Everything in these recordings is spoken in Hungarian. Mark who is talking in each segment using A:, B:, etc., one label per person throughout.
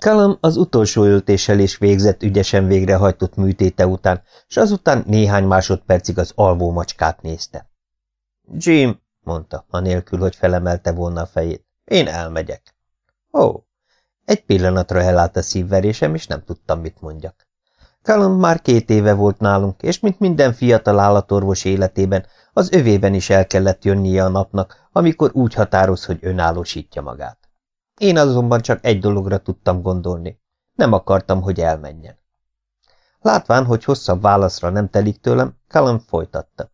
A: Callum az utolsó öltéssel és végzett ügyesen végrehajtott műtéte után, és azután néhány másodpercig az alvó macskát nézte. Jim, mondta, anélkül, hogy felemelte volna a fejét, én elmegyek. Ó, egy pillanatra elállt a szívverésem, és nem tudtam, mit mondjak. Callum már két éve volt nálunk, és mint minden fiatal állatorvos életében, az övében is el kellett jönnie a napnak, amikor úgy határoz, hogy önállósítja magát. Én azonban csak egy dologra tudtam gondolni. Nem akartam, hogy elmenjen. Látván, hogy hosszabb válaszra nem telik tőlem, Callum folytatta.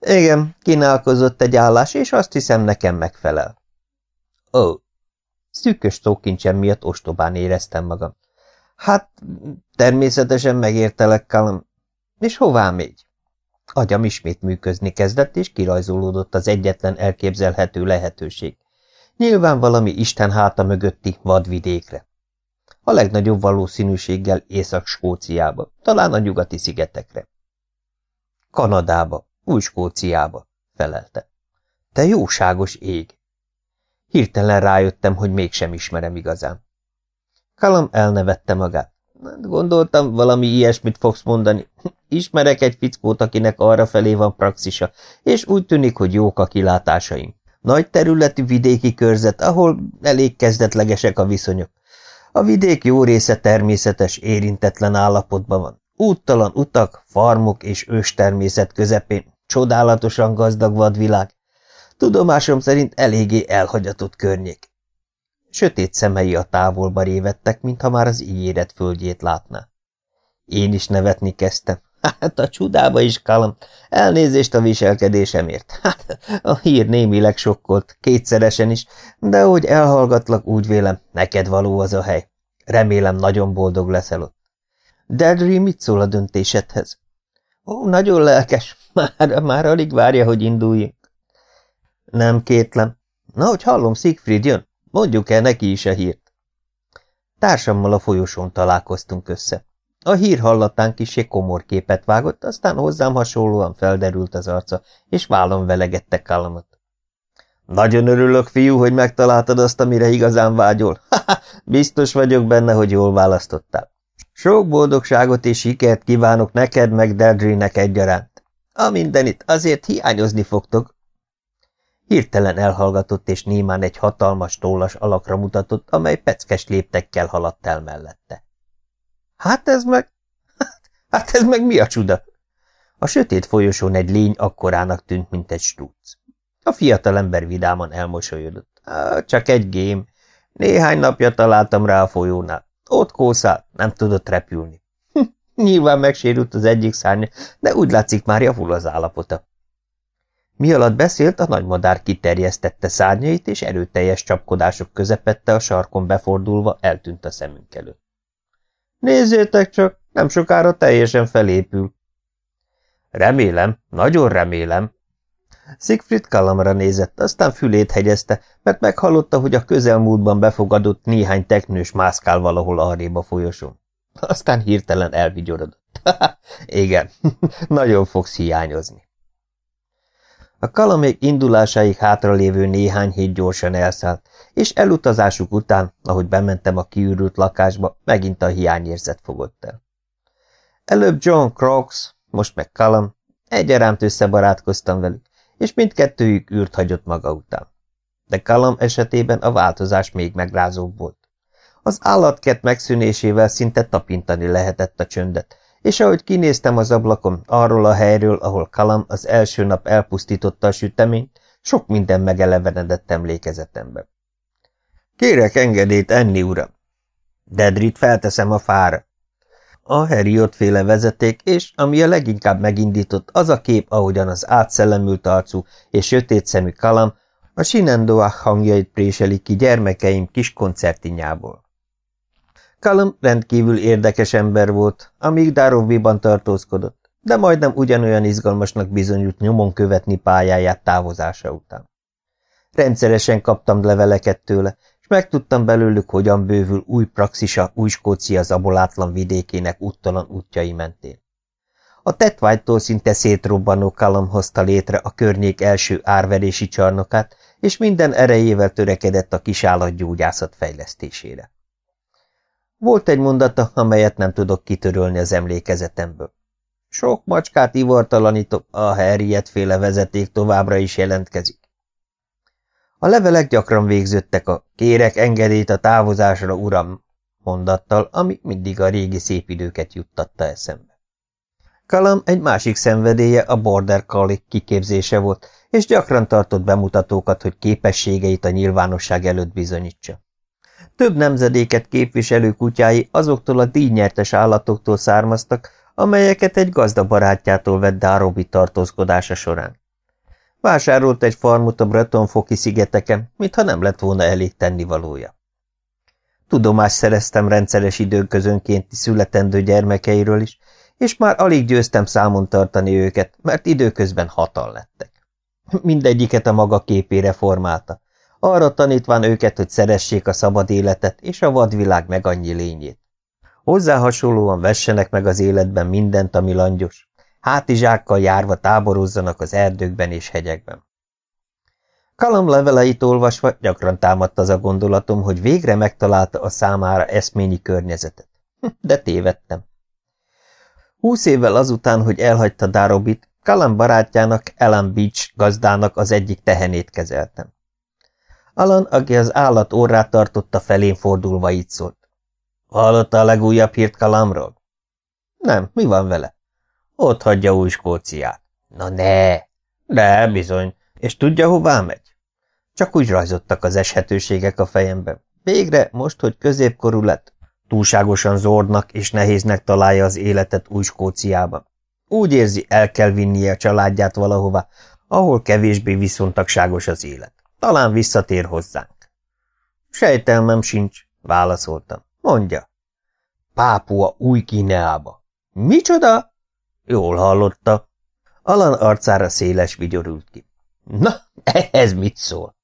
A: Igen, kínálkozott egy állás, és azt hiszem nekem megfelel. Ó, szűkös szókincsem miatt ostobán éreztem magam. Hát, természetesen megértelek, Callum. És hová még? Agyam ismét működni kezdett, és kirajzolódott az egyetlen elképzelhető lehetőség. Nyilván valami Isten háta mögötti vadvidékre. A legnagyobb valószínűséggel Észak-Skóciába, talán a nyugati szigetekre. Kanadába, Új-Skóciába, felelte. Te jóságos ég! Hirtelen rájöttem, hogy mégsem ismerem igazán. Kalam elnevette magát. Gondoltam, valami ilyesmit fogsz mondani. Ismerek egy fickót, akinek arra felé van praxisa, és úgy tűnik, hogy jók a kilátásaim. Nagy területű vidéki körzet, ahol elég kezdetlegesek a viszonyok. A vidék jó része természetes, érintetlen állapotban van. Úttalan utak, farmok és őstermészet közepén, csodálatosan gazdag vadvilág. Tudomásom szerint eléggé elhagyatott környék. Sötét szemei a távolba révettek, mintha már az ígéret földjét látná. Én is nevetni kezdtem. Hát a csudába is, Kalam. Elnézést a viselkedésemért. Hát a hír némileg sokkolt, kétszeresen is, de ahogy elhallgatlak, úgy vélem, neked való az a hely. Remélem, nagyon boldog leszel ott. Dedri mit szól a döntésedhez? Ó, nagyon lelkes. Már, már alig várja, hogy induljunk. Nem kétlem. Na, hogy hallom, Siegfried jön. Mondjuk el neki is a hírt. Társammal a folyosón találkoztunk össze. A hír hallatán kisé komor képet vágott, aztán hozzám hasonlóan felderült az arca, és vállam velegette Kalamot. Nagyon örülök, fiú, hogy megtaláltad azt, amire igazán vágyol. Ha, biztos vagyok benne, hogy jól választottál. Sok boldogságot és sikert kívánok neked meg Derdrinek egyaránt. A mindenit azért hiányozni fogtok, Hirtelen elhallgatott, és némán egy hatalmas tollas alakra mutatott, amely peckes léptekkel haladt el mellette. Hát ez meg... Hát ez meg mi a csuda? A sötét folyosón egy lény akkorának tűnt, mint egy stúc. A fiatalember vidáman elmosolyodott. Csak egy gém. Néhány napja találtam rá a folyónál. Ott kószált, nem tudott repülni. Nyilván megsérült az egyik szárnya, de úgy látszik már javul az állapota. Mi alatt beszélt, a nagymadár kiterjesztette szárnyait, és erőteljes csapkodások közepette a sarkon befordulva eltűnt a szemünk előtt. Nézzétek csak, nem sokára teljesen felépül. Remélem, nagyon remélem. Siegfried Kalamra nézett, aztán fülét hegyezte, mert meghallotta, hogy a közelmúltban befogadott néhány teknős mászkál valahol arrébb a folyosón. Aztán hirtelen elvigyorodott. Igen, nagyon fogsz hiányozni. A kalamék indulásáig hátralévő néhány hét gyorsan elszállt, és elutazásuk után, ahogy bementem a kiürült lakásba, megint a hiányérzet fogott el. Előbb John Crocs, most meg Kalam, egyaránt összebarátkoztam velük, és mindkettőjük űrt hagyott maga után. De Kalam esetében a változás még megrázóbb volt. Az állatkert megszűnésével szinte tapintani lehetett a csöndet, és ahogy kinéztem az ablakon arról a helyről, ahol Kalam az első nap elpusztította a süteményt, sok minden megelevenedett emlékezetembe. Kérek engedélyt enni, uram. Dedrit felteszem a fára. A Heriot féle vezeték, és ami a leginkább megindított, az a kép, ahogyan az átszellemült arcú és sötét szemű Kalam a Sinendoach hangjait préseli ki gyermekeim kis koncertinjából. Callum rendkívül érdekes ember volt, amíg Daroviban tartózkodott, de majdnem ugyanolyan izgalmasnak bizonyult nyomon követni pályáját távozása után. Rendszeresen kaptam leveleket tőle, és megtudtam belőlük, hogyan bővül új praxisa új Skócia zabolátlan vidékének úttalan útjai mentén. A tetvágytól szinte szétrobbanó Callum hozta létre a környék első árverési csarnokát, és minden erejével törekedett a kisállatgyógyászat fejlesztésére. Volt egy mondata, amelyet nem tudok kitörölni az emlékezetemből. Sok macskát ivartalanítok, a Harriet féle vezeték továbbra is jelentkezik. A levelek gyakran végződtek a kérek engedélyt a távozásra, uram, mondattal, ami mindig a régi szép időket juttatta eszembe. Kalam egy másik szenvedélye a Border Collie kiképzése volt, és gyakran tartott bemutatókat, hogy képességeit a nyilvánosság előtt bizonyítsa. Több nemzedéket képviselő kutyái azoktól a díjnyertes állatoktól származtak, amelyeket egy gazda barátjától vett Dárobi tartózkodása során. Vásárolt egy farmot a Bretonfoki szigeteken, mintha nem lett volna elég tennivalója. Tudomást szereztem rendszeres időközönkénti születendő gyermekeiről is, és már alig győztem számon tartani őket, mert időközben hatan lettek. Mindegyiket a maga képére formálta, arra tanítván őket, hogy szeressék a szabad életet és a vadvilág meg annyi lényét. Hozzá hasonlóan vessenek meg az életben mindent, ami langyos, hátizsákkal járva táborozzanak az erdőkben és hegyekben. Kalam leveleit olvasva gyakran támadt az a gondolatom, hogy végre megtalálta a számára eszményi környezetet. De tévedtem. Húsz évvel azután, hogy elhagyta Darobit, Kalam barátjának, Ellen Beach gazdának az egyik tehenét kezeltem. Alan, aki az állat orrát tartotta felén fordulva így szólt. Hallotta a legújabb hírt Kalamról? Nem, mi van vele? Ott hagyja új Skóciát. Na ne! De, bizony. És tudja, hová megy? Csak úgy rajzottak az eshetőségek a fejemben. Végre, most, hogy középkorú lett, túlságosan zordnak és nehéznek találja az életet új Skóciában. Úgy érzi, el kell vinnie a családját valahova, ahol kevésbé viszontagságos az élet. Talán visszatér hozzánk. Sejtelmem sincs, válaszoltam. Mondja. Pápua új Kineába. Micsoda? Jól hallotta. Alan arcára széles vigyorült ki. Na, ehhez mit szól?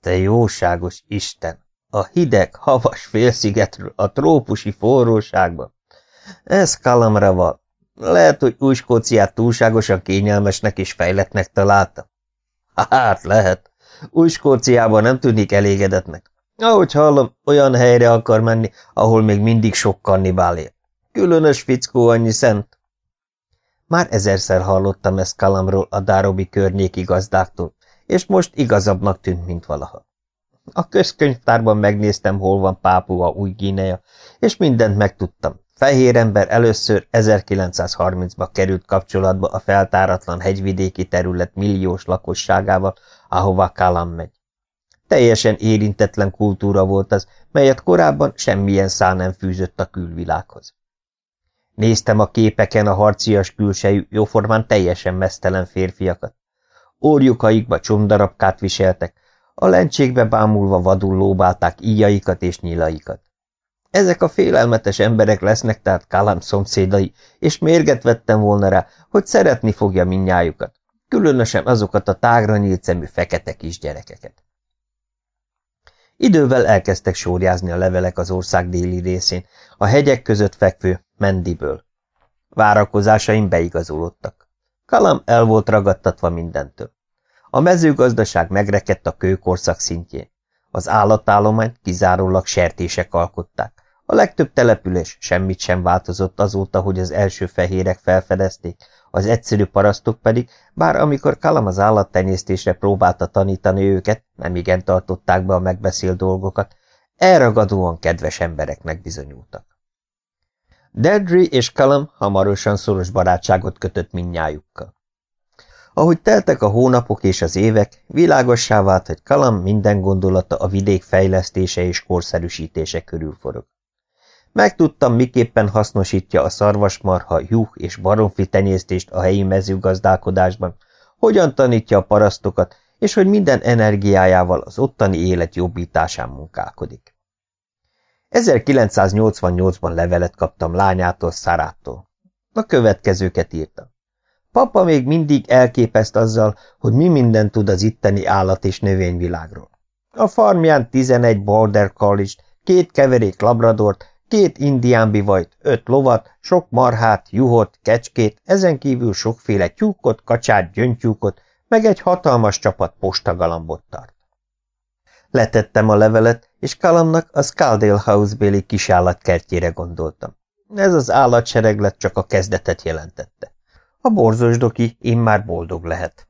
A: Te jóságos Isten! A hideg, havas félszigetről a trópusi forróságba. Ez kalamra van. Lehet, hogy új Skóciát túlságosan kényelmesnek és fejletnek találta. Hát lehet. Új Skóciában nem tűnik elégedetnek. Ahogy hallom, olyan helyre akar menni, ahol még mindig sok kannibál él. Különös fickó annyi szent. Már ezerszer hallottam ezt Kalamról a Dárobi környéki gazdáktól, és most igazabbnak tűnt, mint valaha. A közkönyvtárban megnéztem, hol van Pápua új Gínea, és mindent megtudtam. Fehér ember először 1930-ban került kapcsolatba a feltáratlan hegyvidéki terület milliós lakosságával, ahova Kalam megy. Teljesen érintetlen kultúra volt az, melyet korábban semmilyen szá nem fűzött a külvilághoz. Néztem a képeken a harcias külsejű, jóformán teljesen mesztelen férfiakat. Órjukaikba csomdarabkát viseltek, a lencsékbe bámulva vadul lóbálták íjaikat és nyilaikat. Ezek a félelmetes emberek lesznek tehát Kalam szomszédai, és mérget vettem volna rá, hogy szeretni fogja minnyájukat, különösen azokat a tágra nyílt szemű fekete kisgyerekeket. Idővel elkezdtek sórjázni a levelek az ország déli részén, a hegyek között fekvő Mendiből. Várakozásaim beigazolódtak. Kalam el volt ragadtatva mindentől. A mezőgazdaság megrekedt a kőkorszak szintjén. Az állatállományt kizárólag sertések alkották. A legtöbb település semmit sem változott azóta, hogy az első fehérek felfedezték, az egyszerű parasztok pedig, bár amikor Kalam az állattenyésztésre próbálta tanítani őket, nem igen tartották be a megbeszélt dolgokat, elragadóan kedves embereknek bizonyultak. Deirdre és Kalam hamarosan szoros barátságot kötött minnyájukkal. Ahogy teltek a hónapok és az évek, világossá vált, hogy Kalam minden gondolata a vidék fejlesztése és korszerűsítése körül forog. Megtudtam, miképpen hasznosítja a szarvasmarha, juh és baromfi tenyésztést a helyi mezőgazdálkodásban, hogyan tanítja a parasztokat, és hogy minden energiájával az ottani élet jobbításán munkálkodik. 1988-ban levelet kaptam lányától, Szarától. A következőket írtam. Papa még mindig elképeszt azzal, hogy mi minden tud az itteni állat- és növényvilágról. A farmján 11 border college két keverék labradort, két indián bivajt, öt lovat, sok marhát, juhot, kecskét, ezen kívül sokféle tyúkot, kacsát, gyöngytyúkot, meg egy hatalmas csapat postagalambot tart. Letettem a levelet, és Kalamnak a Scaldale House-béli kisállatkertjére gondoltam. Ez az állatsereglet csak a kezdetet jelentette. A borzos doki már boldog lehet.